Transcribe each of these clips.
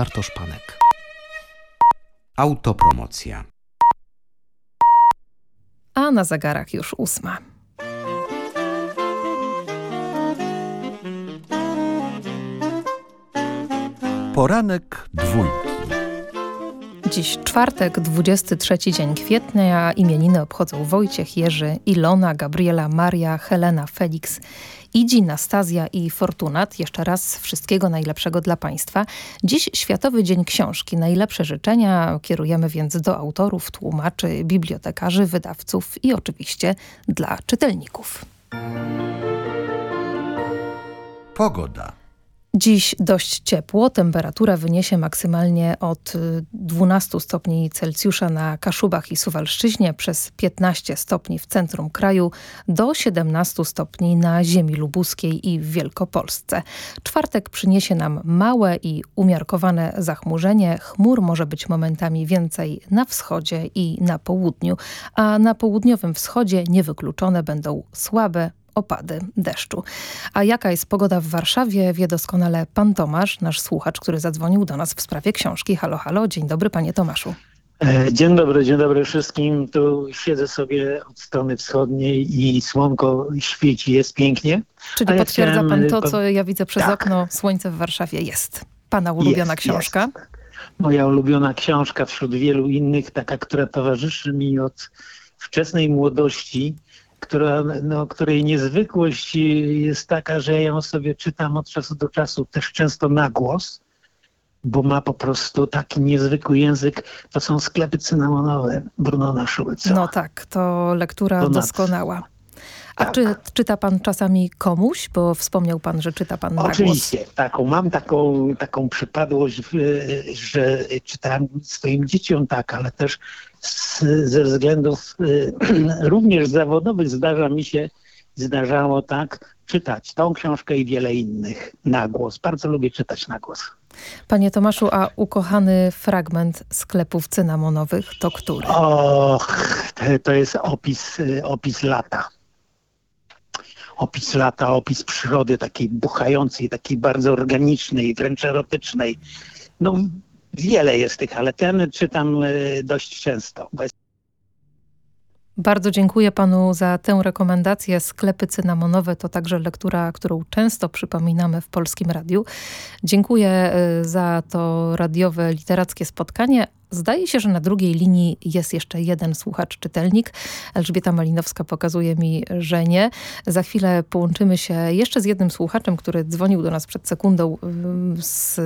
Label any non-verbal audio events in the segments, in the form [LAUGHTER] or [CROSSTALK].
Bartosz Panek. Autopromocja. A na zegarach już ósma. Poranek dwójki. Dziś czwartek, 23 dzień kwietnia. Imieniny obchodzą Wojciech, Jerzy, Ilona, Gabriela, Maria, Helena, Felix, Idzi, Nastazja i Fortunat. Jeszcze raz wszystkiego najlepszego dla Państwa. Dziś Światowy Dzień Książki. Najlepsze życzenia kierujemy więc do autorów, tłumaczy, bibliotekarzy, wydawców i oczywiście dla czytelników. Pogoda. Dziś dość ciepło, temperatura wyniesie maksymalnie od 12 y, stopni Celsjusza na Kaszubach i Suwalszczyźnie, przez 15 stopni w centrum kraju, do 17 stopni na ziemi lubuskiej i w Wielkopolsce. Czwartek przyniesie nam małe i umiarkowane zachmurzenie. Chmur może być momentami więcej na wschodzie i na południu, a na południowym wschodzie niewykluczone będą słabe opady deszczu. A jaka jest pogoda w Warszawie wie doskonale pan Tomasz, nasz słuchacz, który zadzwonił do nas w sprawie książki. Halo, halo, dzień dobry panie Tomaszu. E, dzień dobry, dzień dobry wszystkim. Tu siedzę sobie od strony wschodniej i słonko świeci, jest pięknie. Czyli potwierdza chciałem... pan to, co ja widzę przez tak. okno. Słońce w Warszawie jest. Pana ulubiona jest, książka? Jest, tak. Moja ulubiona książka wśród wielu innych, taka, która towarzyszy mi od wczesnej młodości która, no, której niezwykłość jest taka, że ja ją sobie czytam od czasu do czasu, też często na głos, bo ma po prostu taki niezwykły język. To są sklepy cynamonowe Brunona Schulza. No tak, to lektura doskonała. A tak. czy czyta pan czasami komuś? Bo wspomniał pan, że czyta pan na Oczywiście, głos. taką. Mam taką, taką przypadłość, że czytałem swoim dzieciom tak, ale też z, ze względów y, [CLEARS THROAT] również zawodowych zdarza mi się, zdarzało tak, czytać tą książkę i wiele innych na głos. Bardzo lubię czytać na głos. Panie Tomaszu, a ukochany fragment sklepów cynamonowych to który? Och, to jest opis, y, opis lata opis lata, opis przyrody takiej buchającej, takiej bardzo organicznej, wręcz erotycznej. No wiele jest tych, ale ten czytam e, dość często. Bardzo dziękuję panu za tę rekomendację. Sklepy cynamonowe to także lektura, którą często przypominamy w Polskim Radiu. Dziękuję e, za to radiowe literackie spotkanie, Zdaje się, że na drugiej linii jest jeszcze jeden słuchacz, czytelnik. Elżbieta Malinowska pokazuje mi, że nie. Za chwilę połączymy się jeszcze z jednym słuchaczem, który dzwonił do nas przed sekundą z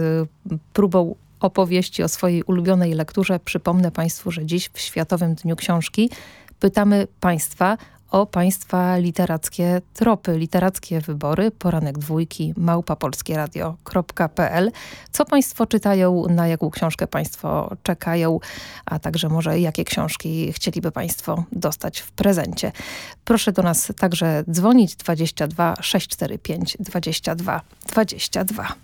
próbą opowieści o swojej ulubionej lekturze. Przypomnę Państwu, że dziś w Światowym Dniu Książki pytamy Państwa o Państwa literackie tropy, literackie wybory, poranek dwójki, małpapolskieradio.pl. Co Państwo czytają, na jaką książkę Państwo czekają, a także może jakie książki chcieliby Państwo dostać w prezencie. Proszę do nas także dzwonić 22 645 22 22.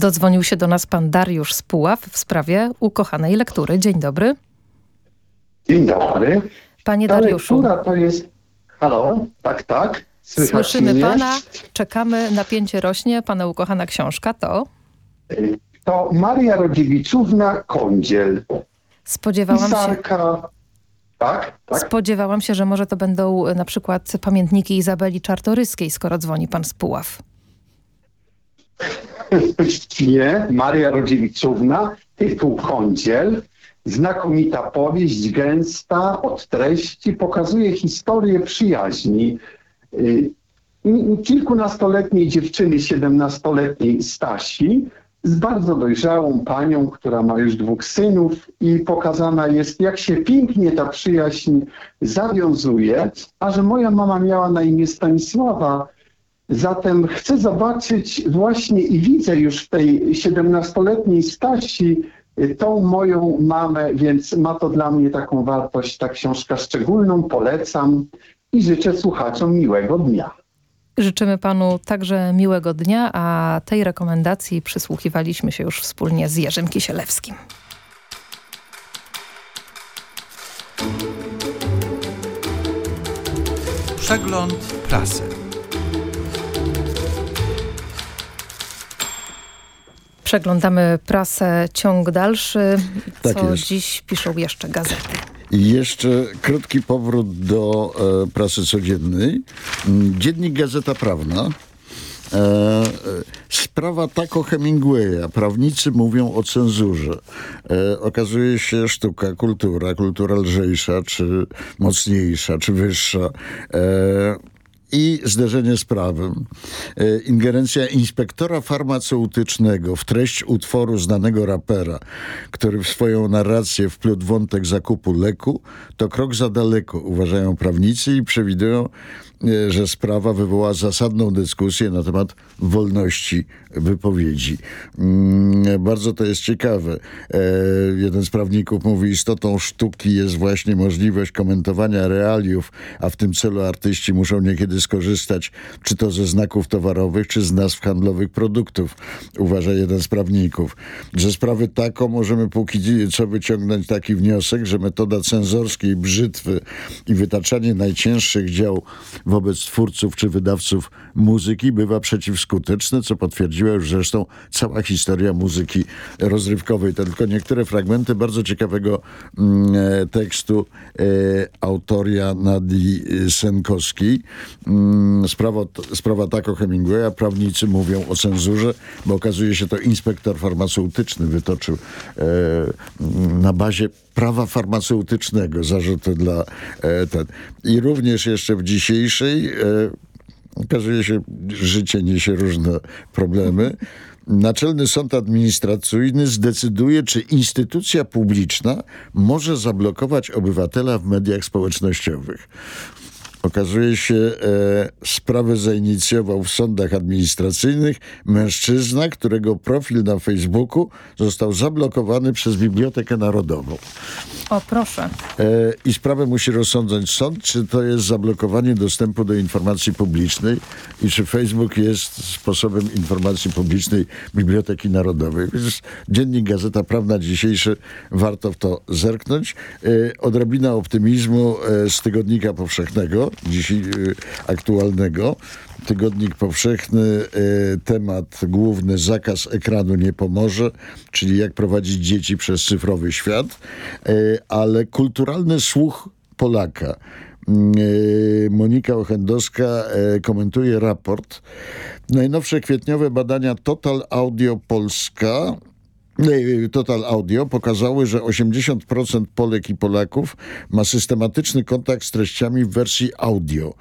Dodzwonił się do nas pan Dariusz z Puław w sprawie ukochanej lektury. Dzień dobry. Dzień dobry. Panie Ta Dariuszu, lektura to jest... Halo? Tak, tak. Słychać słyszymy mnie? pana, czekamy, napięcie rośnie. Pana ukochana książka to? To Maria Rodziewiczówna Kądziel. Spodziewałam się, Pisarka. Tak, tak. spodziewałam się, że może to będą e, na przykład pamiętniki Izabeli Czartoryskiej, skoro dzwoni pan z Puław. Nie, Maria Rodziewiczówna, tytuł Kądziel. Znakomita powieść, gęsta, od treści, pokazuje historię przyjaźni y, kilkunastoletniej dziewczyny, siedemnastoletniej Stasi, z bardzo dojrzałą panią, która ma już dwóch synów i pokazana jest, jak się pięknie ta przyjaźń zawiązuje, a że moja mama miała na imię Stanisława, Zatem chcę zobaczyć właśnie i widzę już w tej 17-letniej Stasi y, tą moją mamę, więc ma to dla mnie taką wartość, ta książka szczególną, polecam i życzę słuchaczom miłego dnia. Życzymy panu także miłego dnia, a tej rekomendacji przysłuchiwaliśmy się już wspólnie z Jerzym Kisielewskim. Przegląd prasy. Przeglądamy prasę ciąg dalszy. Tak Co jest. dziś piszą jeszcze gazety? I jeszcze krótki powrót do e, prasy codziennej. Dziennik Gazeta Prawna. E, e, sprawa Taco Hemingwaya. Prawnicy mówią o cenzurze. E, okazuje się sztuka, kultura, kultura lżejsza, czy mocniejsza, czy wyższa. E, i zderzenie z prawem. E, Ingerencja inspektora farmaceutycznego w treść utworu znanego rapera, który w swoją narrację wplótł wątek zakupu leku, to krok za daleko, uważają prawnicy i przewidują, że sprawa wywoła zasadną dyskusję na temat wolności wypowiedzi. Mm, Bardzo to jest ciekawe. E, Jeden z prawników mówi, istotą sztuki jest właśnie możliwość komentowania realiów, a w tym celu artyści muszą niekiedy skorzystać czy to ze znaków towarowych, czy z nazw handlowych produktów, uważa jeden z prawników. Ze sprawy taką możemy póki co wyciągnąć taki wniosek, że metoda cenzorskiej brzytwy i wytaczanie najcięższych dział wobec twórców czy wydawców muzyki bywa przeciwskuteczne, co potwierdziła już zresztą cała historia muzyki rozrywkowej. To tylko niektóre fragmenty bardzo ciekawego mm, e, tekstu e, autoria Nadii Senkowskiej. Mm, sprawa, sprawa Taco Hemingwaya. Prawnicy mówią o cenzurze, bo okazuje się to inspektor farmaceutyczny wytoczył e, na bazie prawa farmaceutycznego zarzuty dla e, ten. I również jeszcze w dzisiejszej e, Okazuje się, życie niesie różne problemy. Naczelny Sąd Administracyjny zdecyduje, czy instytucja publiczna może zablokować obywatela w mediach społecznościowych. Okazuje się, e, sprawę zainicjował w sądach administracyjnych mężczyzna, którego profil na Facebooku został zablokowany przez Bibliotekę Narodową. O, proszę. E, I sprawę musi rozsądzać sąd, czy to jest zablokowanie dostępu do informacji publicznej i czy Facebook jest sposobem informacji publicznej Biblioteki Narodowej. Więc Dziennik Gazeta Prawna dzisiejszy, warto w to zerknąć. E, Odrobina optymizmu e, z Tygodnika Powszechnego, dzisiaj e, aktualnego. Tygodnik Powszechny, e, temat główny zakaz ekranu nie pomoże, czyli jak prowadzić dzieci przez cyfrowy świat, e, ale kulturalny słuch Polaka. Mm, Monika Ochendowska komentuje raport. Najnowsze kwietniowe badania Total Audio Polska Total Audio pokazały, że 80% Polek i Polaków ma systematyczny kontakt z treściami w wersji audio.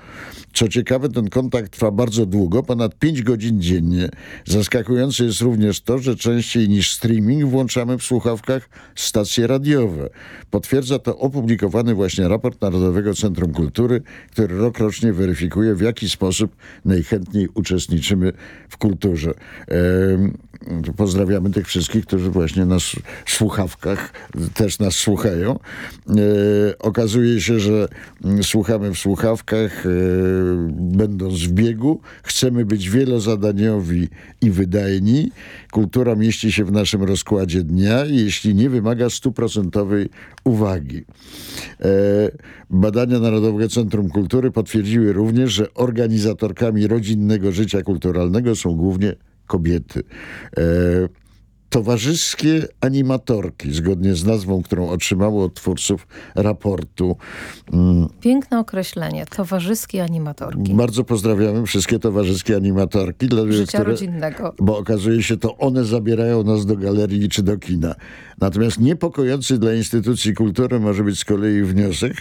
Co ciekawe, ten kontakt trwa bardzo długo, ponad 5 godzin dziennie. Zaskakujące jest również to, że częściej niż streaming włączamy w słuchawkach stacje radiowe. Potwierdza to opublikowany właśnie raport Narodowego Centrum Kultury, który rokrocznie weryfikuje, w jaki sposób najchętniej uczestniczymy w kulturze. Pozdrawiamy tych wszystkich, którzy właśnie na słuchawkach też nas słuchają. Okazuje się, że mm, słuchamy w słuchawkach, będąc w biegu. Chcemy być wielozadaniowi i wydajni. Kultura mieści się w naszym rozkładzie dnia, jeśli nie wymaga stuprocentowej uwagi. Badania Narodowego Centrum Kultury potwierdziły również, że organizatorkami rodzinnego życia kulturalnego są głównie kobiety. E, towarzyskie animatorki, zgodnie z nazwą, którą otrzymało od twórców raportu. Mm. Piękne określenie, towarzyskie animatorki. Bardzo pozdrawiamy wszystkie towarzyskie animatorki. Dla Życia które, rodzinnego. Bo okazuje się, to one zabierają nas do galerii czy do kina. Natomiast niepokojący dla instytucji kultury może być z kolei wniosek,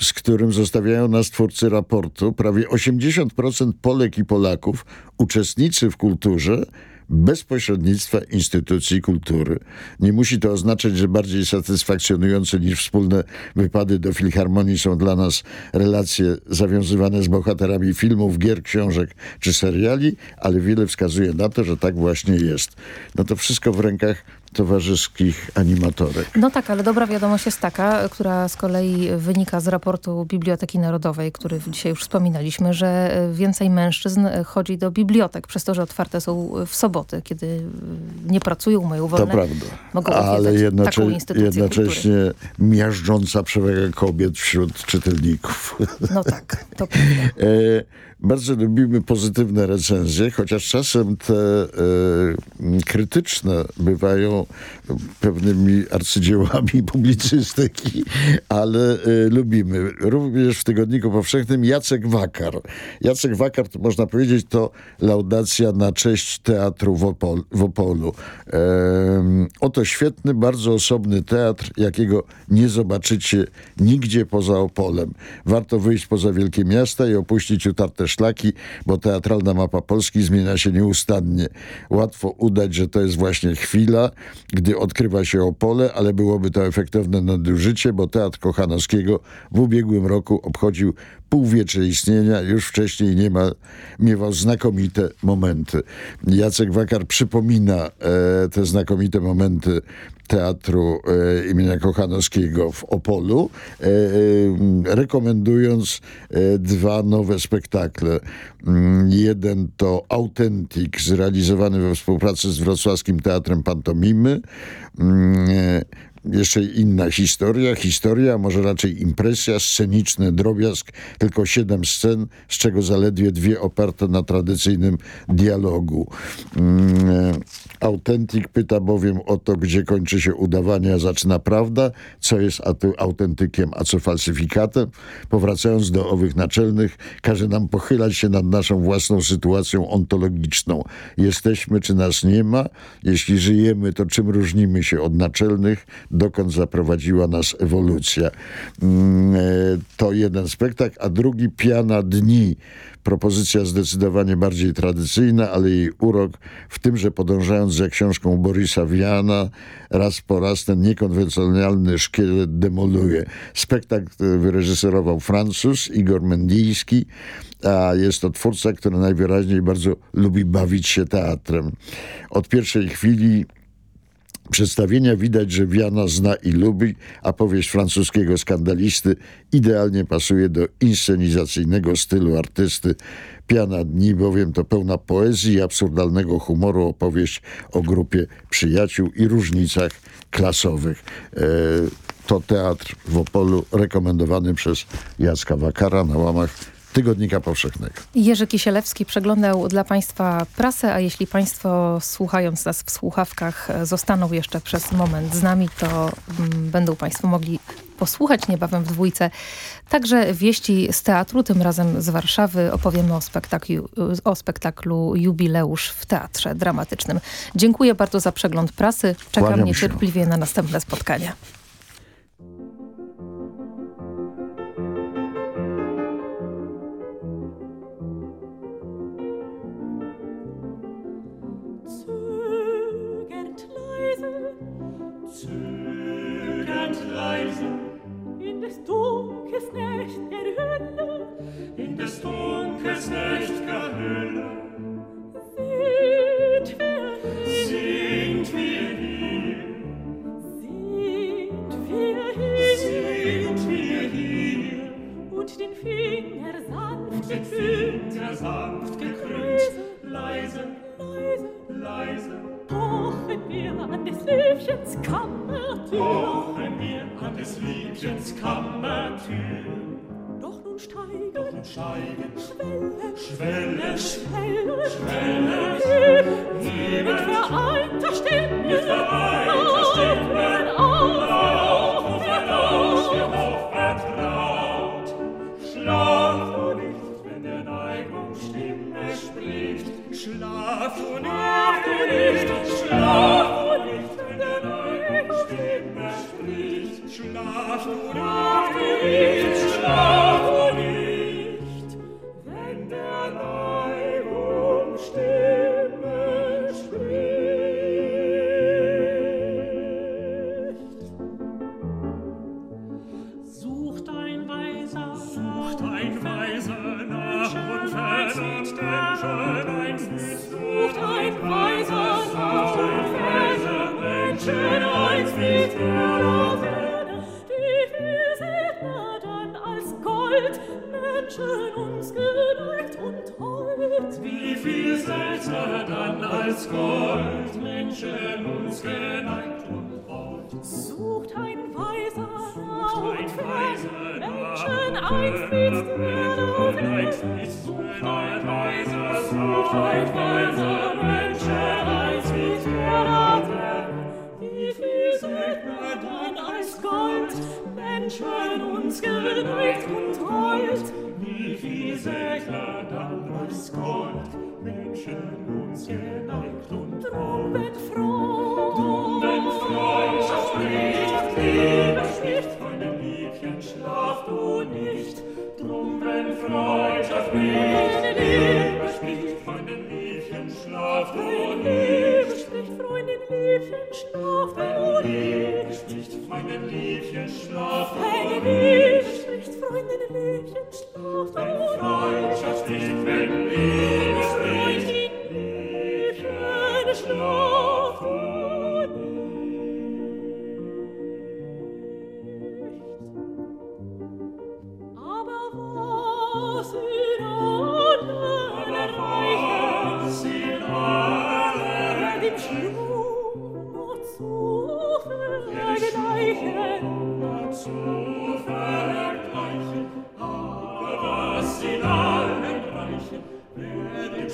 z którym zostawiają nas twórcy raportu. Prawie 80% Polek i Polaków uczestniczy w kulturze, bez pośrednictwa instytucji kultury. Nie musi to oznaczać, że bardziej satysfakcjonujące niż wspólne wypady do filharmonii są dla nas relacje zawiązywane z bohaterami filmów, gier, książek czy seriali, ale wiele wskazuje na to, że tak właśnie jest. No to wszystko w rękach towarzyskich animatorek. No tak, ale dobra wiadomość jest taka, która z kolei wynika z raportu Biblioteki Narodowej, który dzisiaj już wspominaliśmy, że więcej mężczyzn chodzi do bibliotek, przez to, że otwarte są w soboty, kiedy nie pracują, mają wolne. To prawda, mogą ale jednocześnie, jednocześnie miażdżąca przewaga kobiet wśród czytelników. No tak, to prawda. [LAUGHS] Bardzo lubimy pozytywne recenzje, chociaż czasem te e, krytyczne bywają pewnymi arcydziełami [LAUGHS] publicystyki, ale e, lubimy. Również w Tygodniku Powszechnym Jacek Wakar. Jacek Wakar, to można powiedzieć, to laudacja na cześć teatru w, Opol w Opolu. E, oto świetny, bardzo osobny teatr, jakiego nie zobaczycie nigdzie poza Opolem. Warto wyjść poza wielkie miasta i opuścić utarte szlaki, bo teatralna mapa Polski zmienia się nieustannie. Łatwo udać, że to jest właśnie chwila, gdy odkrywa się Opole, ale byłoby to efektowne nadużycie, bo Teatr Kochanowskiego w ubiegłym roku obchodził półwiecze istnienia, już wcześniej nie ma, miewał znakomite momenty. Jacek Wakar przypomina e, te znakomite momenty Teatru e, imienia Kochanowskiego w Opolu, e, e, rekomendując e, dwa nowe spektakle. Mm, jeden to Authentic, zrealizowany we współpracy z Wrocławskim Teatrem Pantomimy. Jeszcze inna historia, historia, może raczej impresja, sceniczny drobiazg, tylko siedem scen, z czego zaledwie dwie oparte na tradycyjnym dialogu. Mm, e, autentyk pyta bowiem o to, gdzie kończy się udawanie, a zaczyna prawda, co jest autentykiem, a co falsyfikatem. Powracając do owych naczelnych, każe nam pochylać się nad naszą własną sytuacją ontologiczną. Jesteśmy, czy nas nie ma? Jeśli żyjemy, to czym różnimy się od naczelnych? Dokąd zaprowadziła nas ewolucja. Mm, e, to jeden spektakl, a drugi Piana Dni. Propozycja zdecydowanie bardziej tradycyjna, ale jej urok w tym, że podążając za książką Borisa Wiana, raz po raz ten niekonwencjonalny szkielet demoluje. Spektakl wyreżyserował Francuz Igor Mendijski, a jest to twórca, który najwyraźniej bardzo lubi bawić się teatrem. Od pierwszej chwili przedstawienia widać, że Wiana zna i lubi, a powieść francuskiego skandalisty idealnie pasuje do inscenizacyjnego stylu artysty. Piana Dni bowiem to pełna poezji i absurdalnego humoru opowieść o grupie przyjaciół i różnicach klasowych. E, to teatr w Opolu rekomendowany przez Jacka Wakara na łamach Tygodnika Powszechnego. Jerzy Kisielewski przeglądał dla Państwa prasę, a jeśli Państwo słuchając nas w słuchawkach zostaną jeszcze przez moment z nami, to mm, będą Państwo mogli posłuchać niebawem w dwójce. Także wieści z teatru, tym razem z Warszawy. Opowiemy o spektaklu, o spektaklu Jubileusz w Teatrze Dramatycznym. Dziękuję bardzo za przegląd prasy. Czekam Kłaniam niecierpliwie się. na następne spotkania.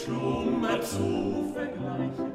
Schlummer zu vergleichen.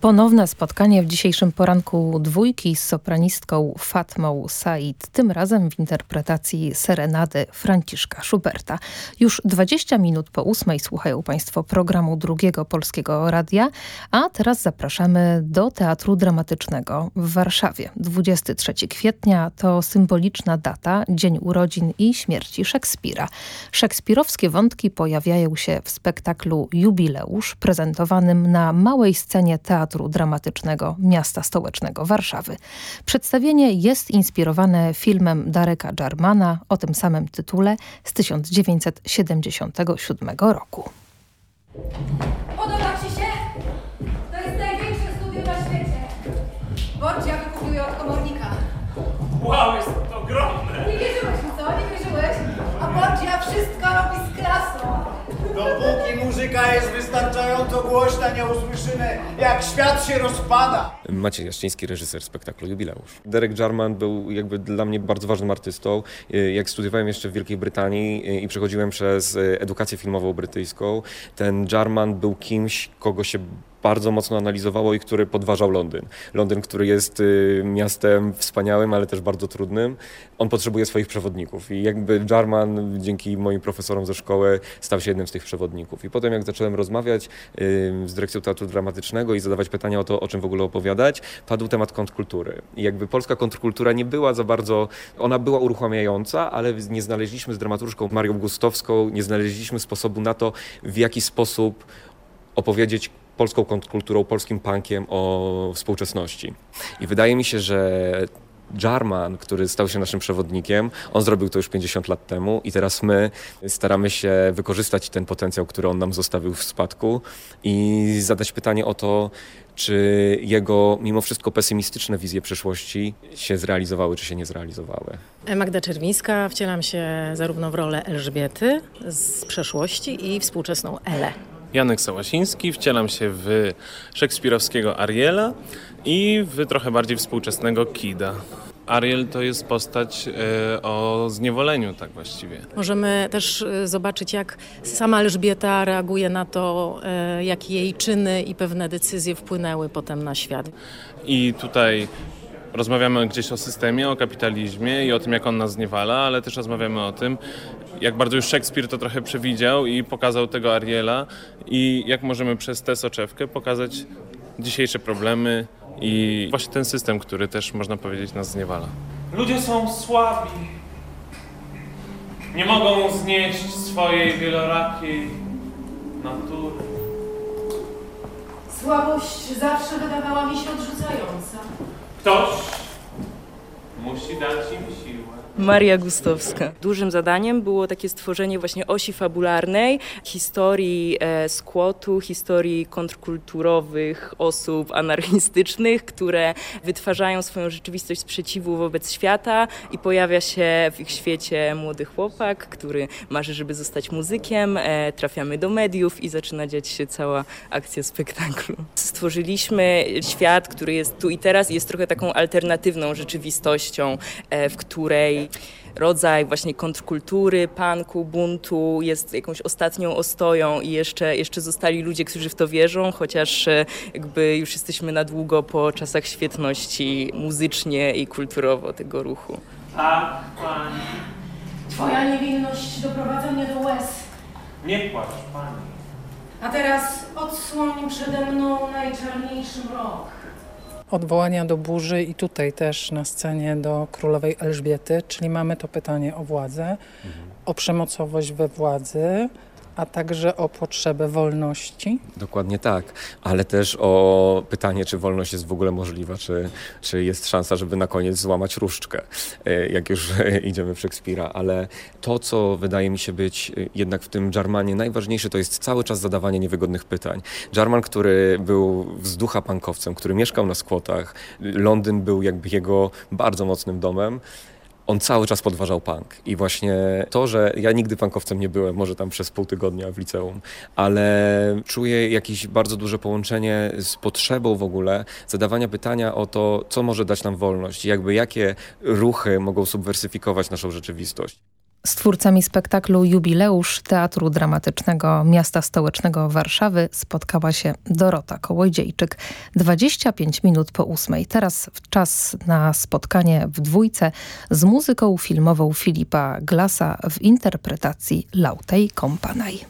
Ponowne spotkanie w dzisiejszym poranku dwójki z sopranistką Fatmą Said, tym razem w interpretacji serenady Franciszka Schuberta. Już 20 minut po ósmej słuchają Państwo programu Drugiego Polskiego Radia, a teraz zapraszamy do Teatru Dramatycznego w Warszawie. 23 kwietnia to symboliczna data, dzień urodzin i śmierci Szekspira. Szekspirowskie wątki pojawiają się w spektaklu Jubileusz prezentowanym na małej scenie teatru Miasta Stołecznego Warszawy. Przedstawienie jest inspirowane filmem Dareka Jarmana o tym samym tytule z 1977 roku. Podoba Ci się? To jest największe studio na świecie. Borgia wykupił je od komornika. Wow, jest to ogromne! Nie wierzyłeś mi, co? Nie wierzyłeś? A Borgia wszystko. Dopóki muzyka jest wystarczająco głośna, nie usłyszymy, jak świat się rozpada. Maciej Jaszczyński, reżyser spektaklu Jubileusz. Derek Jarman był jakby dla mnie bardzo ważnym artystą. Jak studiowałem jeszcze w Wielkiej Brytanii y, i przechodziłem przez y, edukację filmową brytyjską, ten Jarman był kimś, kogo się bardzo mocno analizowało i który podważał Londyn. Londyn, który jest y, miastem wspaniałym, ale też bardzo trudnym. On potrzebuje swoich przewodników i jakby Jarman dzięki moim profesorom ze szkoły stał się jednym z tych przewodników. I potem jak zacząłem rozmawiać y, z dyrekcją Teatru Dramatycznego i zadawać pytania o to, o czym w ogóle opowiadać, padł temat kontrkultury. I jakby polska kontrkultura nie była za bardzo, ona była uruchamiająca, ale nie znaleźliśmy z dramaturżką Marią Gustowską, nie znaleźliśmy sposobu na to, w jaki sposób opowiedzieć polską kontrkulturą, polskim punkiem o współczesności. I wydaje mi się, że Jarman, który stał się naszym przewodnikiem, on zrobił to już 50 lat temu i teraz my staramy się wykorzystać ten potencjał, który on nam zostawił w spadku i zadać pytanie o to, czy jego mimo wszystko pesymistyczne wizje przyszłości się zrealizowały, czy się nie zrealizowały. Magda Czerwińska, wcielam się zarówno w rolę Elżbiety z przeszłości i współczesną Elę. Janek Sałasiński, wcielam się w szekspirowskiego Ariela i w trochę bardziej współczesnego Kida. Ariel to jest postać e, o zniewoleniu, tak właściwie. Możemy też y, zobaczyć, jak sama Elżbieta reaguje na to, y, jak jej czyny i pewne decyzje wpłynęły potem na świat. I tutaj rozmawiamy gdzieś o systemie, o kapitalizmie i o tym, jak on nas zniewala, ale też rozmawiamy o tym, jak bardzo już Szekspir to trochę przewidział i pokazał tego Ariela i jak możemy przez tę soczewkę pokazać dzisiejsze problemy i właśnie ten system, który też można powiedzieć nas zniewala. Ludzie są słabi. Nie mogą znieść swojej wielorakiej natury. Słabość zawsze wydawała mi się odrzucająca. Ktoś musi dać im siłę. Maria Gustowska. Dużym zadaniem było takie stworzenie właśnie osi fabularnej, historii e, skłotu, historii kontrkulturowych osób anarchistycznych, które wytwarzają swoją rzeczywistość sprzeciwu wobec świata i pojawia się w ich świecie młody chłopak, który marzy, żeby zostać muzykiem. E, trafiamy do mediów i zaczyna dziać się cała akcja spektaklu. Stworzyliśmy świat, który jest tu i teraz i jest trochę taką alternatywną rzeczywistością, e, w której rodzaj właśnie kontrkultury, punku, buntu jest jakąś ostatnią ostoją i jeszcze, jeszcze zostali ludzie, którzy w to wierzą, chociaż e, jakby już jesteśmy na długo po czasach świetności muzycznie i kulturowo tego ruchu. Tak, pani. Twoja niewinność doprowadza mnie do łez. Nie płacz, pani. A teraz odsłoń przede mną najczarniejszy mrok. Odwołania do burzy i tutaj też na scenie do królowej Elżbiety, czyli mamy to pytanie o władzę, o przemocowość we władzy, a także o potrzebę wolności. Dokładnie tak, ale też o pytanie, czy wolność jest w ogóle możliwa, czy, czy jest szansa, żeby na koniec złamać różdżkę, e, jak już idziemy w Szekspira. Ale to, co wydaje mi się być e, jednak w tym Jarmanie najważniejsze, to jest cały czas zadawanie niewygodnych pytań. Jarman, który był wzducha pankowcem, który mieszkał na skłotach, Londyn był jakby jego bardzo mocnym domem, on cały czas podważał punk. I właśnie to, że ja nigdy punkowcem nie byłem, może tam przez pół tygodnia w liceum, ale czuję jakieś bardzo duże połączenie z potrzebą w ogóle zadawania pytania o to, co może dać nam wolność, jakby jakie ruchy mogą subwersyfikować naszą rzeczywistość. Z twórcami spektaklu Jubileusz Teatru Dramatycznego Miasta Stołecznego Warszawy spotkała się Dorota Kołodziejczyk. 25 minut po ósmej. Teraz czas na spotkanie w dwójce z muzyką filmową Filipa Glasa w interpretacji Lautej Kompanaj.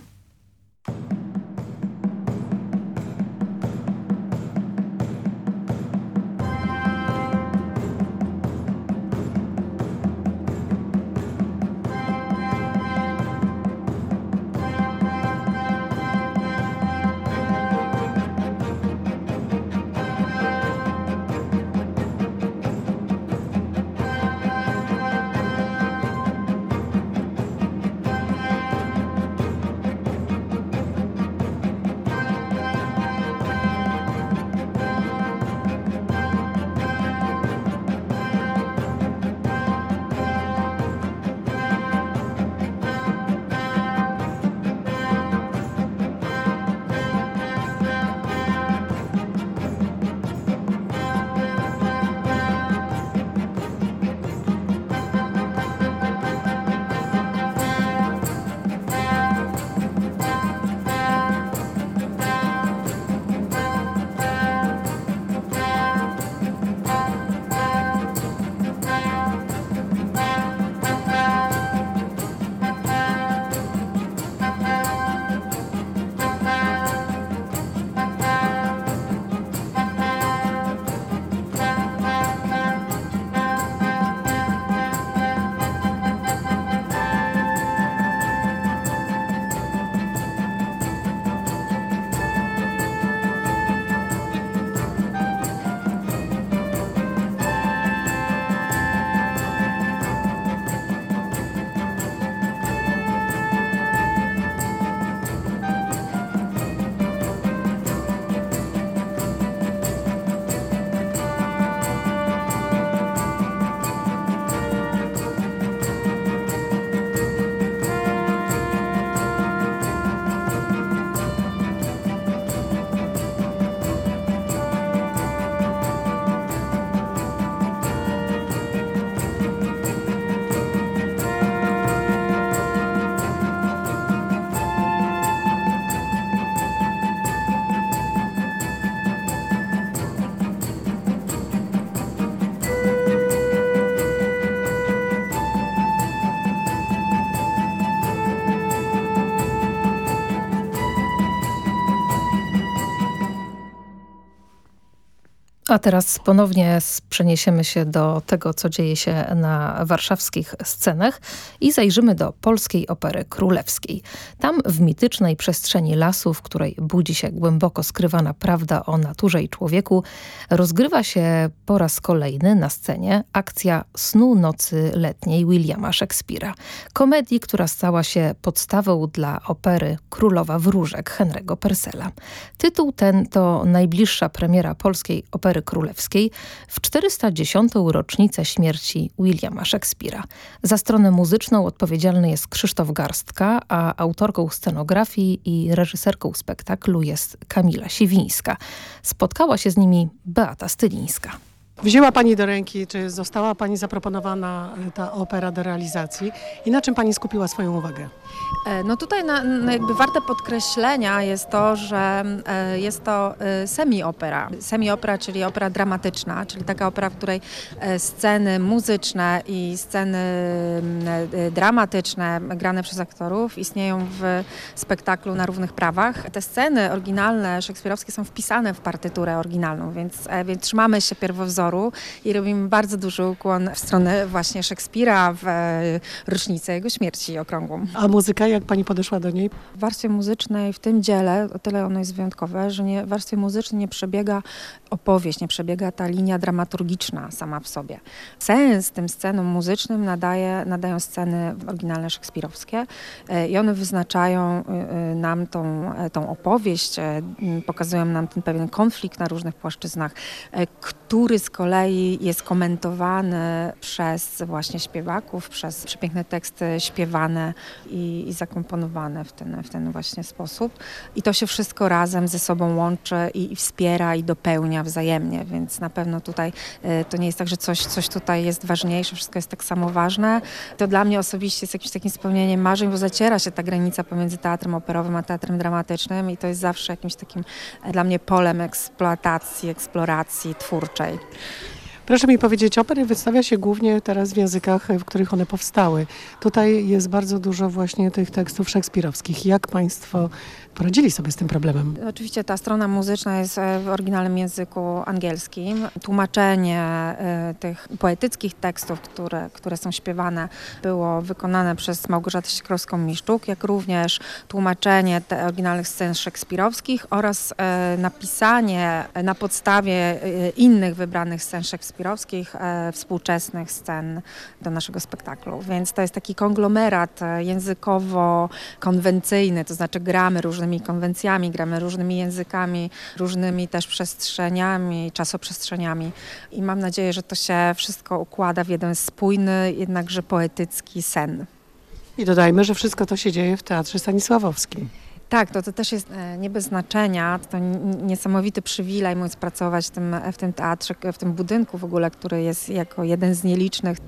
A teraz ponownie przeniesiemy się do tego, co dzieje się na warszawskich scenach i zajrzymy do Polskiej Opery Królewskiej. Tam w mitycznej przestrzeni lasu, w której budzi się głęboko skrywana prawda o naturze i człowieku, rozgrywa się po raz kolejny na scenie akcja Snu Nocy Letniej Williama Shakespeare'a. Komedii, która stała się podstawą dla opery Królowa Wróżek Henry'ego Purcella. Tytuł ten to najbliższa premiera polskiej opery Królewskiej w 410. rocznicę śmierci Williama Shakespeare'a. Za stronę muzyczną odpowiedzialny jest Krzysztof Garstka, a autorką scenografii i reżyserką spektaklu jest Kamila Siwińska. Spotkała się z nimi Beata Stylińska. Wzięła Pani do ręki, czy została Pani zaproponowana e, ta opera do realizacji i na czym Pani skupiła swoją uwagę? E, no tutaj na, na jakby warte podkreślenia jest to, że e, jest to semi-opera. Semi-opera, czyli opera dramatyczna, czyli taka opera, w której sceny muzyczne i sceny dramatyczne grane przez aktorów istnieją w spektaklu na równych prawach. Te sceny oryginalne, szekspirowskie są wpisane w partyturę oryginalną, więc, więc trzymamy się pierwowzoru i robimy bardzo duży ukłon w stronę właśnie Szekspira w e, rocznicę jego śmierci okrągłą. A muzyka, jak pani podeszła do niej? W warstwie muzycznej w tym dziele, o tyle ono jest wyjątkowe, że nie, w warstwie muzycznej nie przebiega opowieść, nie przebiega ta linia dramaturgiczna sama w sobie. Sens tym scenom muzycznym nadaje, nadają sceny oryginalne szekspirowskie e, i one wyznaczają e, nam tą, tą opowieść, pokazują nam ten pewien konflikt na różnych płaszczyznach, który z kolei jest komentowany przez właśnie śpiewaków, przez przepiękne teksty śpiewane i, i zakomponowane w ten, w ten właśnie sposób. I to się wszystko razem ze sobą łączy i, i wspiera i dopełnia wzajemnie, więc na pewno tutaj y, to nie jest tak, że coś, coś tutaj jest ważniejsze, wszystko jest tak samo ważne. To dla mnie osobiście jest jakimś takim spełnieniem marzeń, bo zaciera się ta granica pomiędzy teatrem operowym a teatrem dramatycznym i to jest zawsze jakimś takim e, dla mnie polem eksploatacji, eksploracji twórczej. Proszę mi powiedzieć, opery wystawia się głównie teraz w językach, w których one powstały. Tutaj jest bardzo dużo właśnie tych tekstów szekspirowskich. Jak Państwo poradzili sobie z tym problemem? Oczywiście ta strona muzyczna jest e, w oryginalnym języku angielskim. Tłumaczenie e, tych poetyckich tekstów, które, które są śpiewane, było wykonane przez Małgorzatę Siekrowską-Miszczuk, jak również tłumaczenie oryginalnych scen szekspirowskich oraz e, napisanie na podstawie innych wybranych scen szekspirowskich współczesnych scen do naszego spektaklu. Więc to jest taki konglomerat językowo-konwencyjny, to znaczy gramy różne różnymi konwencjami, gramy różnymi językami, różnymi też przestrzeniami, czasoprzestrzeniami i mam nadzieję, że to się wszystko układa w jeden spójny, jednakże poetycki sen. I dodajmy, że wszystko to się dzieje w Teatrze Stanisławowskim. Tak, to, to też jest e, nie bez znaczenia. To niesamowity przywilej móc pracować w tym, w tym teatrze, w tym budynku w ogóle, który jest jako jeden z nielicznych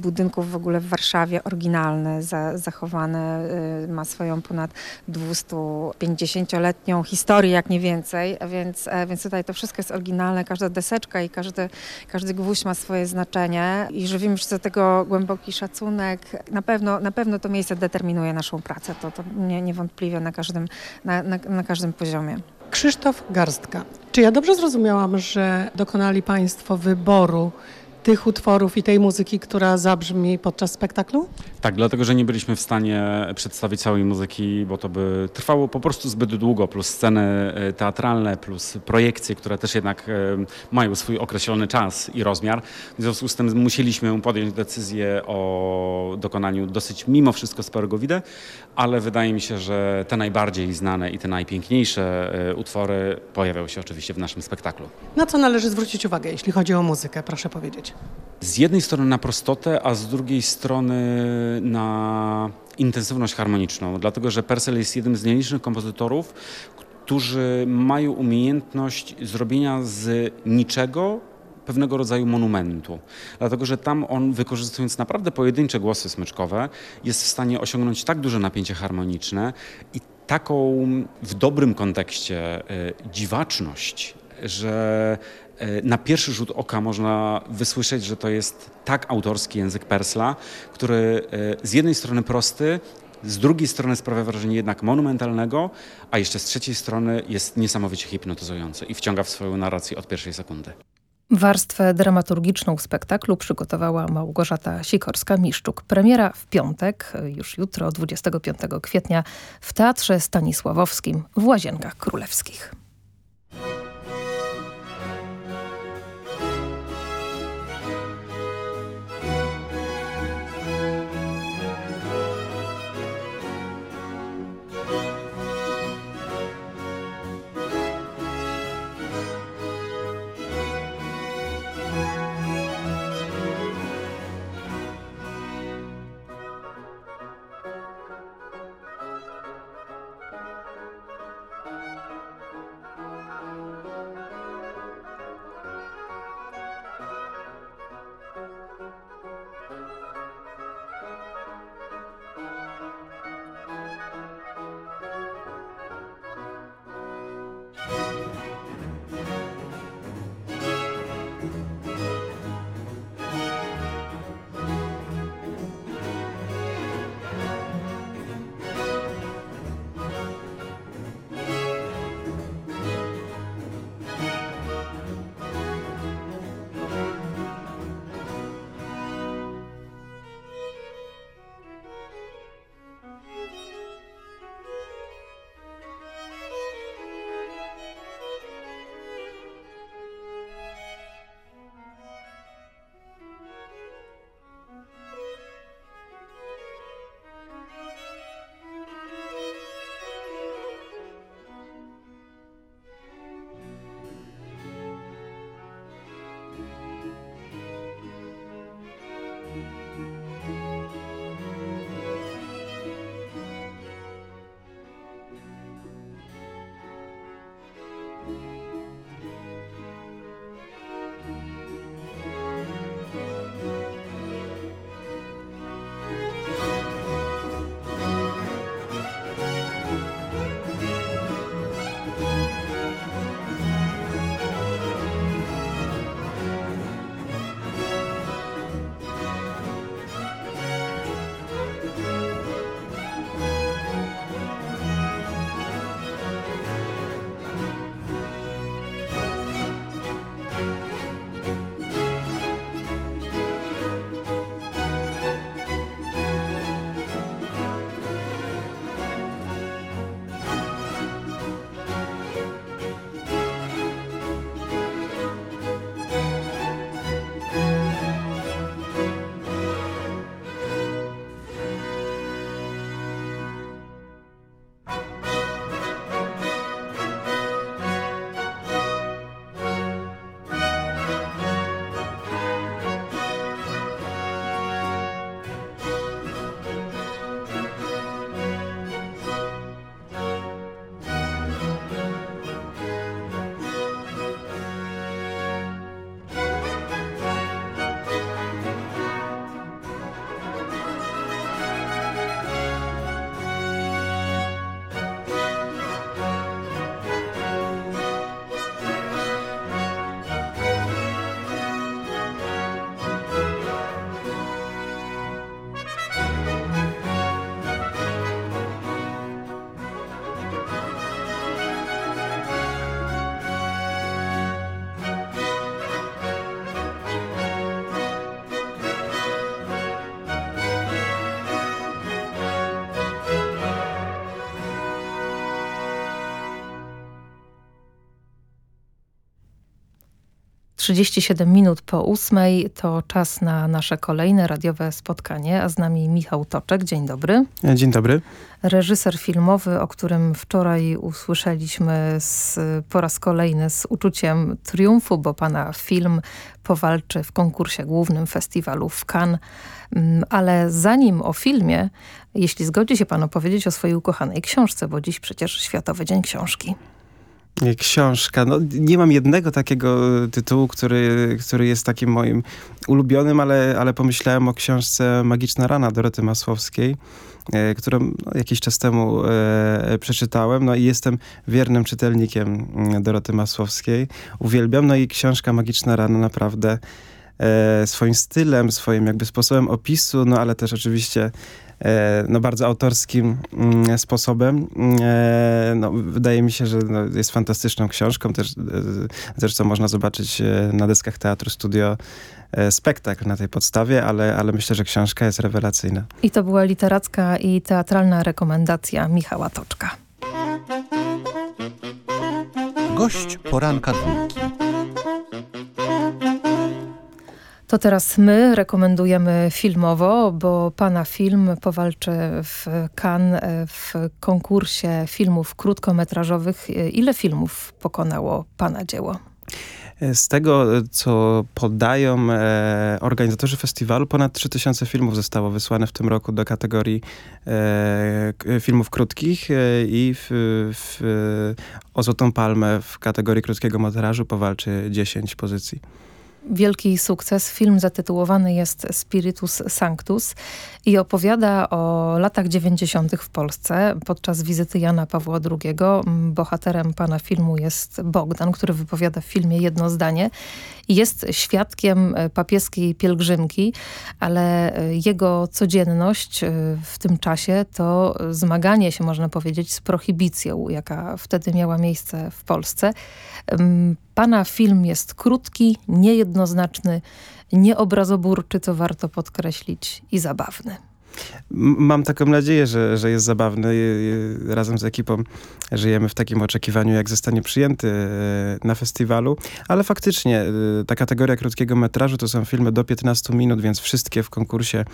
budynków w ogóle w Warszawie oryginalny, za, zachowany, e, ma swoją ponad 250-letnią historię, jak nie więcej, więc, e, więc tutaj to wszystko jest oryginalne, każda deseczka i każdy, każdy gwóźdź ma swoje znaczenie i żywimy do tego głęboki szacunek. Na pewno, na pewno to miejsce determinuje naszą pracę, to, to nie, niewątpliwie na każdym każdym, na, na, na każdym poziomie. Krzysztof Garstka. Czy ja dobrze zrozumiałam, że dokonali Państwo wyboru tych utworów i tej muzyki, która zabrzmi podczas spektaklu? Tak, dlatego że nie byliśmy w stanie przedstawić całej muzyki, bo to by trwało po prostu zbyt długo, plus sceny e, teatralne, plus projekcje, które też jednak e, mają swój określony czas i rozmiar. W związku z tym musieliśmy podjąć decyzję o dokonaniu dosyć mimo wszystko sporego widy, ale wydaje mi się, że te najbardziej znane i te najpiękniejsze e, utwory pojawiały się oczywiście w naszym spektaklu. Na co należy zwrócić uwagę, jeśli chodzi o muzykę, proszę powiedzieć? Z jednej strony na prostotę, a z drugiej strony na intensywność harmoniczną, dlatego że Purcell jest jednym z nielicznych kompozytorów, którzy mają umiejętność zrobienia z niczego pewnego rodzaju monumentu. Dlatego, że tam on wykorzystując naprawdę pojedyncze głosy smyczkowe jest w stanie osiągnąć tak duże napięcie harmoniczne i taką w dobrym kontekście y, dziwaczność, że E, na pierwszy rzut oka można wysłyszeć, że to jest tak autorski język Persla, który e, z jednej strony prosty, z drugiej strony sprawia wrażenie jednak monumentalnego, a jeszcze z trzeciej strony jest niesamowicie hipnotyzujący i wciąga w swoją narrację od pierwszej sekundy. Warstwę dramaturgiczną spektaklu przygotowała Małgorzata Sikorska-Miszczuk. Premiera w piątek, już jutro, 25 kwietnia w Teatrze Stanisławowskim w Łazienkach Królewskich. Trzydzieści siedem minut po ósmej to czas na nasze kolejne radiowe spotkanie, a z nami Michał Toczek. Dzień dobry. Dzień dobry. Reżyser filmowy, o którym wczoraj usłyszeliśmy z, po raz kolejny z uczuciem triumfu, bo pana film powalczy w konkursie głównym festiwalu w Cannes. Mm, ale zanim o filmie, jeśli zgodzi się pan opowiedzieć o swojej ukochanej książce, bo dziś przecież Światowy Dzień Książki. Książka. No, nie mam jednego takiego tytułu, który, który jest takim moim ulubionym, ale, ale pomyślałem o książce Magiczna Rana Doroty Masłowskiej, e, którą no, jakiś czas temu e, przeczytałem. No i jestem wiernym czytelnikiem Doroty Masłowskiej. Uwielbiam. No i książka Magiczna Rana naprawdę e, swoim stylem, swoim jakby sposobem opisu, no ale też oczywiście no, bardzo autorskim mm, sposobem. E, no, wydaje mi się, że no, jest fantastyczną książką. Też, zresztą można zobaczyć na deskach Teatru Studio spektakl na tej podstawie, ale, ale myślę, że książka jest rewelacyjna. I to była literacka i teatralna rekomendacja Michała Toczka. Gość poranka dwójki. To teraz my rekomendujemy filmowo, bo pana film powalczy w Cannes w konkursie filmów krótkometrażowych. Ile filmów pokonało pana dzieło? Z tego, co podają e, organizatorzy festiwalu, ponad 3000 filmów zostało wysłane w tym roku do kategorii e, filmów krótkich e, i w, w, o Złotą Palmę w kategorii krótkiego metrażu powalczy 10 pozycji wielki sukces. Film zatytułowany jest Spiritus Sanctus i opowiada o latach 90. w Polsce. Podczas wizyty Jana Pawła II bohaterem pana filmu jest Bogdan, który wypowiada w filmie jedno zdanie jest świadkiem e, papieskiej pielgrzymki, ale e, jego codzienność e, w tym czasie to zmaganie się, można powiedzieć, z prohibicją, jaka wtedy miała miejsce w Polsce. Pana film jest krótki, niejednoznaczny, nieobrazoburczy, co warto podkreślić, i zabawny. Mam taką nadzieję, że, że jest zabawny. Razem z ekipą żyjemy w takim oczekiwaniu, jak zostanie przyjęty e, na festiwalu. Ale faktycznie e, ta kategoria krótkiego metrażu to są filmy do 15 minut, więc wszystkie w konkursie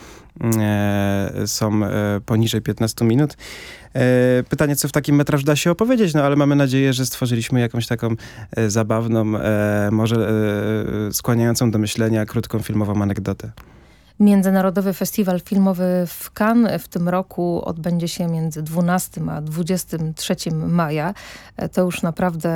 e, są poniżej 15 minut. Pytanie, co w takim metrażu da się opowiedzieć, no ale mamy nadzieję, że stworzyliśmy jakąś taką zabawną, może skłaniającą do myślenia krótką filmową anegdotę. Międzynarodowy Festiwal Filmowy w Cannes w tym roku odbędzie się między 12 a 23 maja. To już naprawdę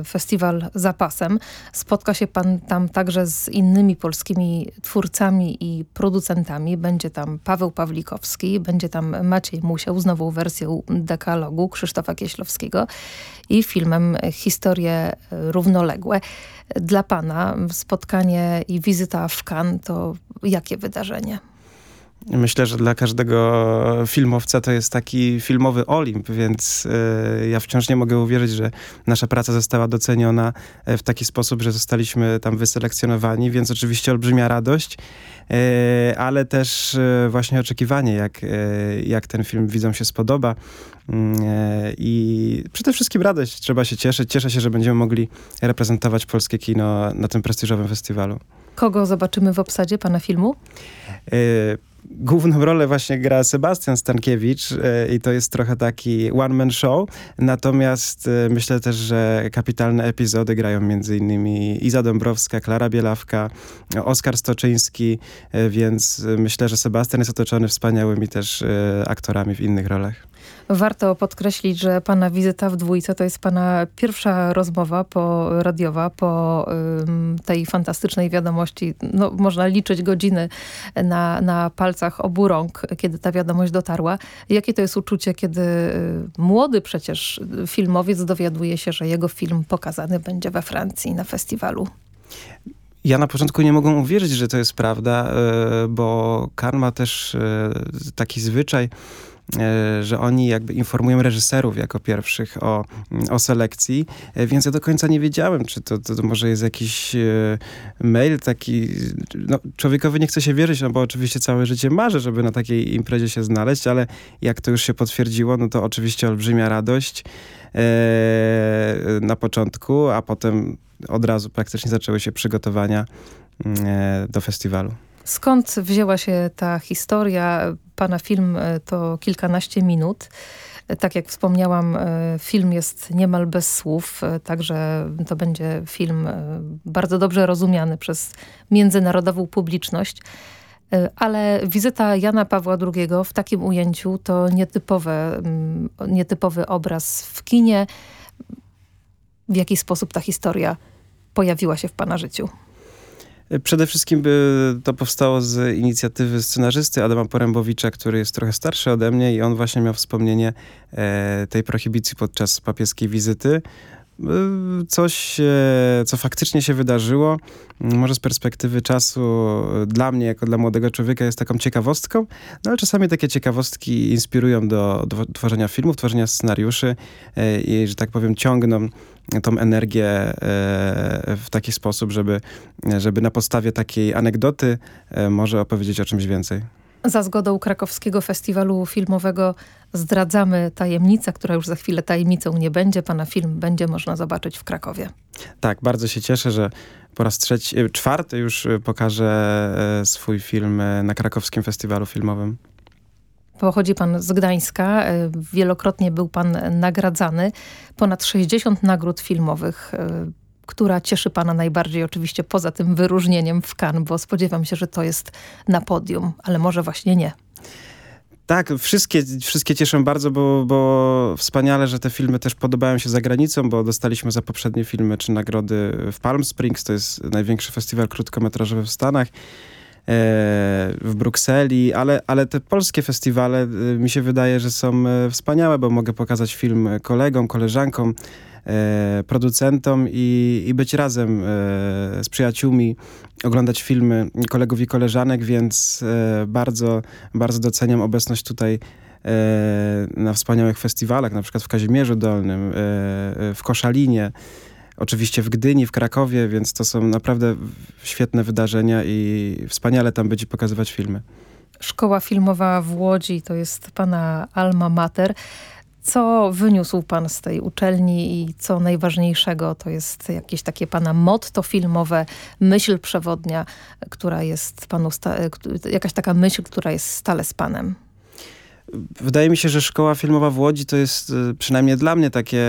e, festiwal zapasem. Spotka się pan tam także z innymi polskimi twórcami i producentami. Będzie tam Paweł Pawlikowski, będzie tam Maciej Musiał z nową wersją dekalogu Krzysztofa Kieślowskiego i filmem Historie równoległe. Dla pana spotkanie i wizyta w Cannes to jakie wydarzenie? Myślę, że dla każdego filmowca to jest taki filmowy Olimp, więc y, ja wciąż nie mogę uwierzyć, że nasza praca została doceniona e, w taki sposób, że zostaliśmy tam wyselekcjonowani, więc oczywiście olbrzymia radość, y, ale też y, właśnie oczekiwanie, jak, jak ten film widzom się spodoba. Mm, I przede wszystkim radość, trzeba się cieszyć. Cieszę się, że będziemy mogli reprezentować polskie kino na tym prestiżowym festiwalu. Kogo zobaczymy w obsadzie pana filmu? Główną rolę właśnie gra Sebastian Stankiewicz e, i to jest trochę taki one-man show, natomiast e, myślę też, że kapitalne epizody grają innymi Iza Dąbrowska, Klara Bielawka, Oskar Stoczyński, e, więc myślę, że Sebastian jest otoczony wspaniałymi też aktorami w innych rolach. Warto podkreślić, że pana wizyta w dwójce to jest pana pierwsza rozmowa po radiowa, po tej fantastycznej wiadomości. No, można liczyć godziny na, na palcach obu rąk, kiedy ta wiadomość dotarła. Jakie to jest uczucie, kiedy y, młody przecież filmowiec dowiaduje się, że jego film pokazany będzie we Francji na festiwalu? Ja na początku nie mogę uwierzyć, że to jest prawda, y, bo Karma ma też y, taki zwyczaj, E, że oni jakby informują reżyserów jako pierwszych o, o selekcji, e, więc ja do końca nie wiedziałem, czy to, to, może jest jakiś e, mail taki, no, człowiekowi nie chce się wierzyć, no bo oczywiście całe życie marzy, żeby na takiej imprezie się znaleźć, ale jak to już się potwierdziło, no to oczywiście olbrzymia radość na początku, a potem od razu praktycznie zaczęły się przygotowania do festiwalu. Skąd wzięła się ta historia? Pana film e, to kilkanaście minut. E, tak jak wspomniałam, e, film jest niemal bez słów, także to będzie film bardzo dobrze rozumiany przez międzynarodową publiczność. Ale wizyta Jana Pawła II w takim ujęciu to nietypowe, mm, nietypowy obraz w kinie. W jaki sposób ta historia pojawiła się w pana życiu? Przede wszystkim to powstało z inicjatywy scenarzysty Adama Porębowicza, który jest trochę starszy ode mnie i on właśnie miał wspomnienie e, tej prohibicji podczas papieskiej wizyty. Y, coś, e, co faktycznie się wydarzyło, może z perspektywy czasu e, dla mnie, jako dla młodego człowieka jest taką ciekawostką, no ale czasami takie ciekawostki inspirują do, tworzenia filmów, tworzenia scenariuszy i, że tak powiem, ciągną tą energię w taki sposób, żeby, żeby na podstawie takiej anegdoty może opowiedzieć o czymś więcej. Za zgodą Krakowskiego Festiwalu Filmowego zdradzamy tajemnicę, która już za chwilę tajemnicą nie będzie. Pana film będzie można zobaczyć w Krakowie. Tak, bardzo się cieszę, że po raz trzeci, e, czwarty już e, pokażę e, swój film na Krakowskim Festiwalu Filmowym. Pochodzi pan z Gdańska, wielokrotnie był pan nagradzany. Ponad 60 nagród filmowych która cieszy Pana najbardziej, oczywiście poza tym wyróżnieniem w Cannes, bo spodziewam się, że to jest na podium, ale może właśnie nie. Tak, wszystkie, wszystkie cieszę bardzo, bo, bo wspaniale, że te filmy też podobają się za granicą, bo dostaliśmy za poprzednie filmy czy nagrody w Palm Springs, to jest największy festiwal krótkometrażowy w Stanach, e, w Brukseli, ale, ale te polskie festiwale e, mi się wydaje, że są e, wspaniałe, bo mogę pokazać film kolegom, koleżankom, producentom i, i być razem e, z przyjaciółmi, oglądać filmy kolegów i koleżanek, więc e, bardzo, bardzo doceniam obecność tutaj e, na wspaniałych festiwalach, na przykład w Kazimierzu Dolnym, e, w Koszalinie, oczywiście w Gdyni, w Krakowie, więc to są naprawdę świetne wydarzenia i wspaniale tam i pokazywać filmy. Szkoła Filmowa w Łodzi to jest pana alma mater. Co wyniósł pan z tej uczelni i co najważniejszego to jest jakieś takie pana motto filmowe, myśl przewodnia, która jest panu, jakaś taka myśl, która jest stale z panem? Wydaje mi się, że szkoła filmowa w Łodzi to jest y, przynajmniej dla mnie takie,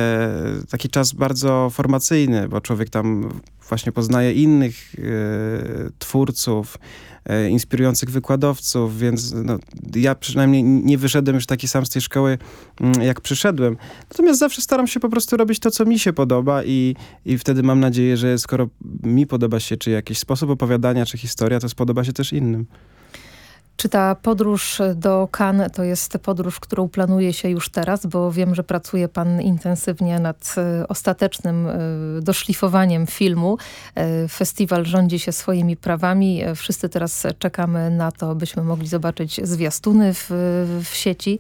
taki czas bardzo formacyjny, bo człowiek tam właśnie poznaje innych y, twórców, E, inspirujących wykładowców, więc no, ja przynajmniej nie wyszedłem już taki sam z tej szkoły, mm, jak przyszedłem. Natomiast zawsze staram się po prostu robić to, co mi się podoba i, i wtedy mam nadzieję, że skoro mi podoba się czy jakiś sposób opowiadania, czy historia, to spodoba się też innym. Czy ta podróż do Cannes to jest podróż, którą planuje się już teraz? Bo wiem, że pracuje pan intensywnie nad e, ostatecznym e, doszlifowaniem filmu. E, festiwal rządzi się swoimi prawami. Wszyscy teraz czekamy na to, byśmy mogli zobaczyć zwiastuny w, w sieci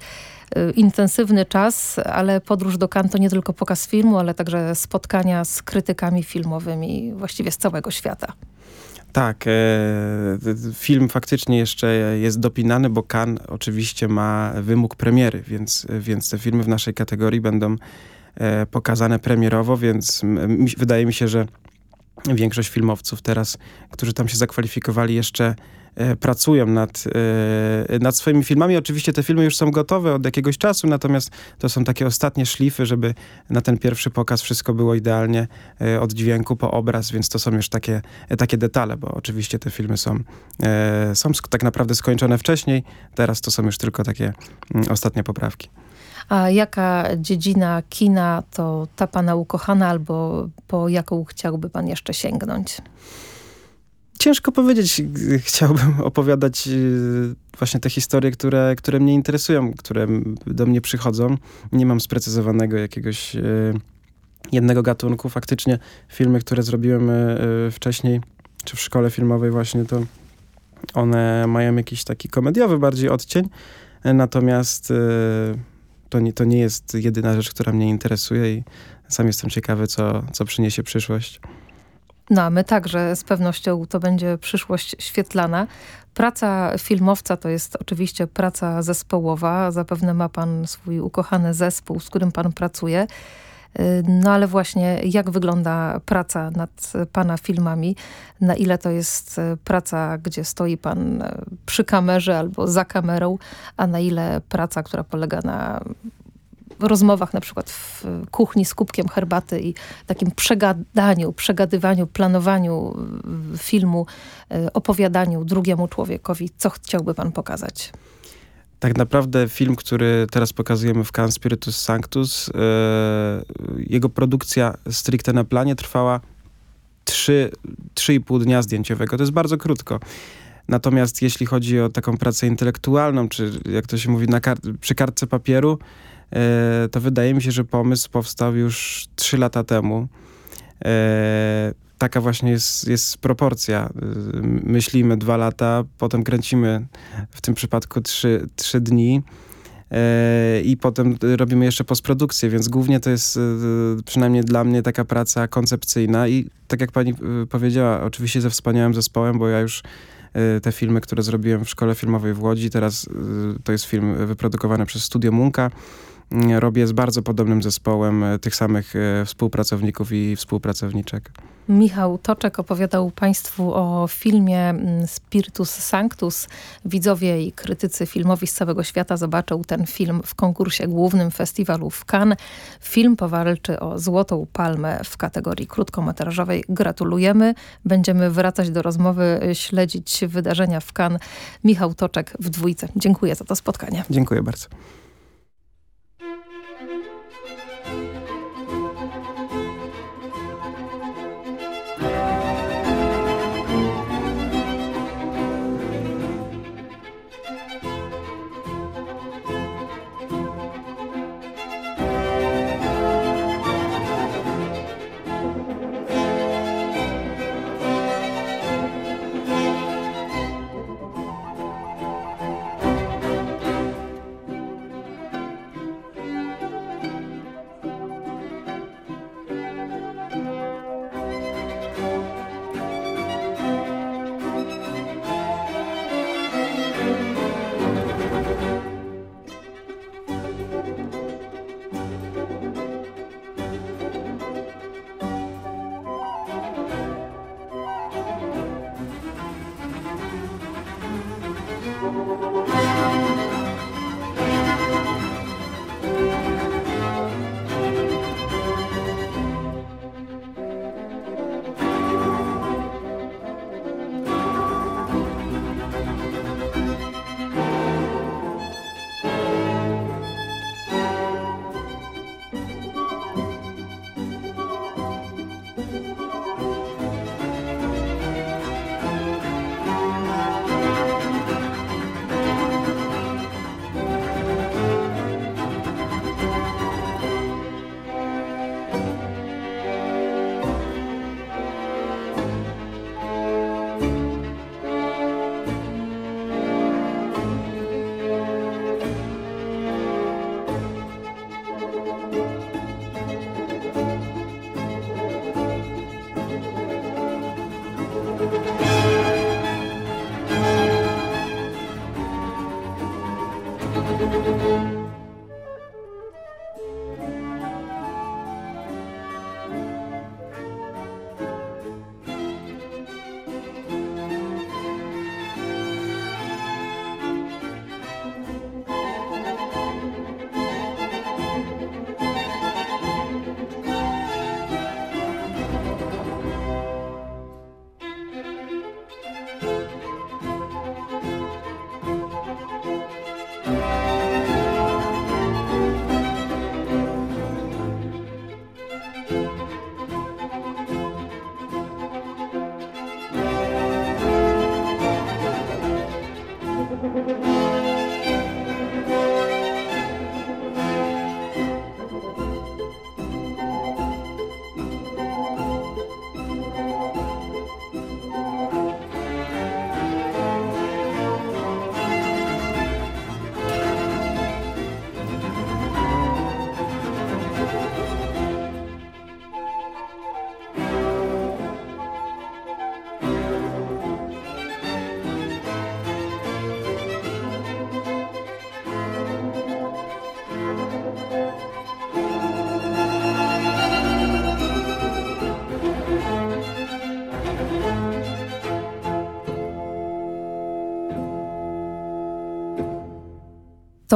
intensywny czas, ale podróż do Cannes to nie tylko pokaz filmu, ale także spotkania z krytykami filmowymi właściwie z całego świata. Tak, e, film faktycznie jeszcze jest dopinany, bo Kan oczywiście ma wymóg premiery, więc, więc te filmy w naszej kategorii będą e, pokazane premierowo, więc wydaje mi się, że większość filmowców teraz, którzy tam się zakwalifikowali jeszcze pracują nad, e, nad swoimi filmami. Oczywiście te filmy już są gotowe od jakiegoś czasu, natomiast to są takie ostatnie szlify, żeby na ten pierwszy pokaz wszystko było idealnie e, od dźwięku po obraz, więc to są już takie, takie detale, bo oczywiście te filmy są, są tak naprawdę skończone wcześniej, teraz to są już tylko takie mm, ostatnie poprawki. A jaka dziedzina kina to ta pana ukochana albo po jaką chciałby pan jeszcze sięgnąć? Ciężko powiedzieć. Chciałbym [LAUGHS] opowiadać y, właśnie te historie, które, które mnie interesują, które do mnie przychodzą. Nie mam sprecyzowanego jakiegoś y, jednego gatunku. Faktycznie filmy, które zrobiłem y, wcześniej, czy w szkole filmowej właśnie, to one mają jakiś taki komediowy bardziej odcień. Natomiast to nie, to nie jest jedyna rzecz, która mnie interesuje i sam jestem ciekawy, co, co przyniesie przyszłość. No a my także z pewnością to będzie przyszłość świetlana. Praca filmowca to jest oczywiście praca zespołowa. Zapewne ma pan swój ukochany zespół, z którym pan pracuje. No ale właśnie jak wygląda praca nad pana filmami? Na ile to jest y, praca, gdzie stoi pan y, przy kamerze albo za kamerą, a na ile praca, która polega na rozmowach na przykład w kuchni z kubkiem herbaty i takim przegadaniu, przegadywaniu, planowaniu filmu, e, opowiadaniu drugiemu człowiekowi, co chciałby pan pokazać? Tak naprawdę film, który teraz pokazujemy w Cannes Spiritus Sanctus, yy, jego produkcja stricte na planie trwała 3,5 dnia zdjęciowego. To jest bardzo krótko. Natomiast jeśli chodzi o taką pracę intelektualną, czy jak to się mówi kar przy kartce papieru, to wydaje mi się, że pomysł powstał już trzy lata temu. Taka właśnie jest, jest proporcja. Myślimy dwa lata, potem kręcimy w tym przypadku trzy, trzy dni i potem robimy jeszcze postprodukcję, więc głównie to jest przynajmniej dla mnie taka praca koncepcyjna i tak jak pani powiedziała, oczywiście ze wspaniałym zespołem, bo ja już te filmy, które zrobiłem w Szkole Filmowej w Łodzi, teraz to jest film wyprodukowany przez Studio Munka, robię z bardzo podobnym zespołem tych samych współpracowników i współpracowniczek. Michał Toczek opowiadał Państwu o filmie Spiritus Sanctus. Widzowie i krytycy filmowi z całego świata zobaczą ten film w konkursie głównym festiwalu w Cannes. Film powalczy o Złotą Palmę w kategorii krótkometrażowej. Gratulujemy. Będziemy wracać do rozmowy, śledzić wydarzenia w Cannes. Michał Toczek w dwójce. Dziękuję za to spotkanie. Dziękuję bardzo.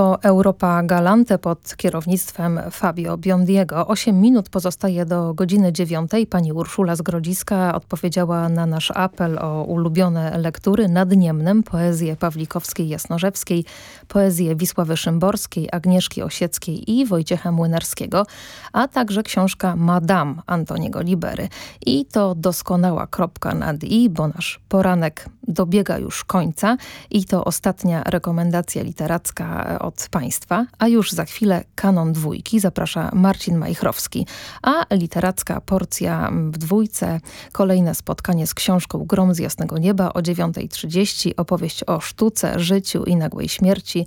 o Europa Galante pod kierownictwem Fabio Biondiego. Osiem minut pozostaje do godziny dziewiątej. Pani Urszula z Grodziska odpowiedziała na nasz apel o ulubione lektury nad Niemnem, poezję Pawlikowskiej Jasnorzewskiej, poezję Wisławy Szymborskiej, Agnieszki Osieckiej i Wojciecha Młynarskiego, a także książka Madame Antoniego Libery. I to doskonała kropka nad i, bo nasz poranek dobiega już końca i to ostatnia rekomendacja literacka od Państwa, a już za chwilę kanon dwójki zaprasza Marcin Majchrowski, a literacka porcja w dwójce, kolejne spotkanie z książką Grom z jasnego nieba o 9.30, opowieść o sztuce, życiu i nagłej śmierci.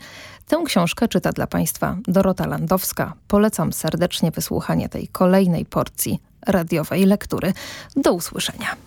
Tę książkę czyta dla Państwa Dorota Landowska. Polecam serdecznie wysłuchanie tej kolejnej porcji radiowej lektury. Do usłyszenia.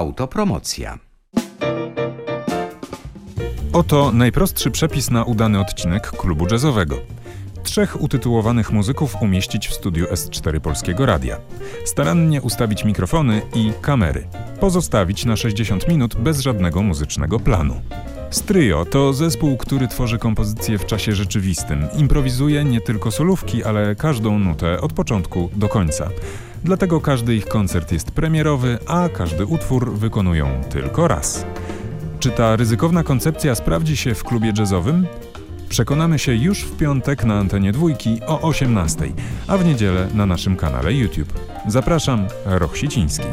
Autopromocja. Oto najprostszy przepis na udany odcinek klubu jazzowego. Trzech utytułowanych muzyków umieścić w studiu S4 Polskiego Radia. Starannie ustawić mikrofony i kamery. Pozostawić na 60 minut bez żadnego muzycznego planu. Stryjo to zespół, który tworzy kompozycje w czasie rzeczywistym. Improwizuje nie tylko solówki, ale każdą nutę od początku do końca. Dlatego każdy ich koncert jest premierowy, a każdy utwór wykonują tylko raz. Czy ta ryzykowna koncepcja sprawdzi się w klubie jazzowym? Przekonamy się już w piątek na antenie dwójki o 18, a w niedzielę na naszym kanale YouTube. Zapraszam, Roch Siciński.